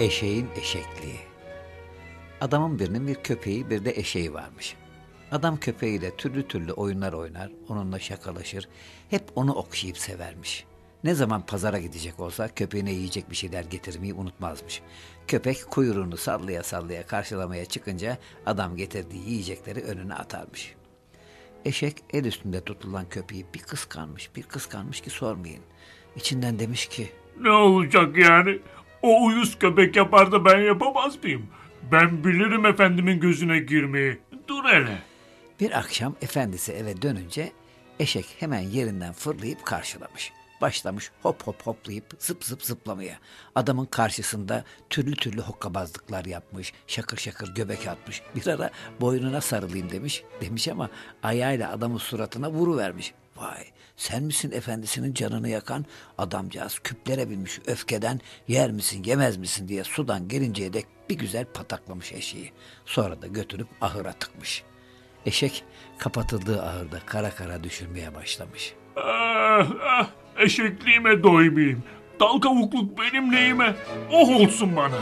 Eşeğin eşekliği. Adamın birinin bir köpeği bir de eşeği varmış. Adam köpeğiyle türlü türlü oyunlar oynar, onunla şakalaşır, hep onu okşayıp severmiş. Ne zaman pazara gidecek olsa köpeğine yiyecek bir şeyler getirmeyi unutmazmış. Köpek kuyruğunu sallaya sallaya karşılamaya çıkınca adam getirdiği yiyecekleri önüne atarmış. Eşek el üstünde tutulan köpeği bir kıskanmış, bir kıskanmış ki sormayın. İçinden demiş ki, Ne olacak yani? O uyuz köpek yapar da ben yapamaz mıyım? Ben bilirim efendimin gözüne girmeyi. Dur hele. Bir akşam efendisi eve dönünce eşek hemen yerinden fırlayıp karşılamış. Başlamış hop hop hoplayıp zıp zıp zıplamaya. Adamın karşısında türlü türlü hokkabazlıklar yapmış, şakır şakır göbek atmış. Bir ara boynuna sarılayım demiş. Demiş ama ayağıyla adamın suratına vuruvermiş. Vay sen misin efendisinin canını yakan adamcağız küplere binmiş öfkeden yer misin yemez misin diye sudan gelinceye dek bir güzel pataklamış eşeği. Sonra da götürüp ahıra tıkmış. Eşek kapatıldığı ahırda kara kara düşürmeye başlamış. Ah, ah, eşekliğime doymayayım. Dal kavukluk benim neyime? Oh olsun bana.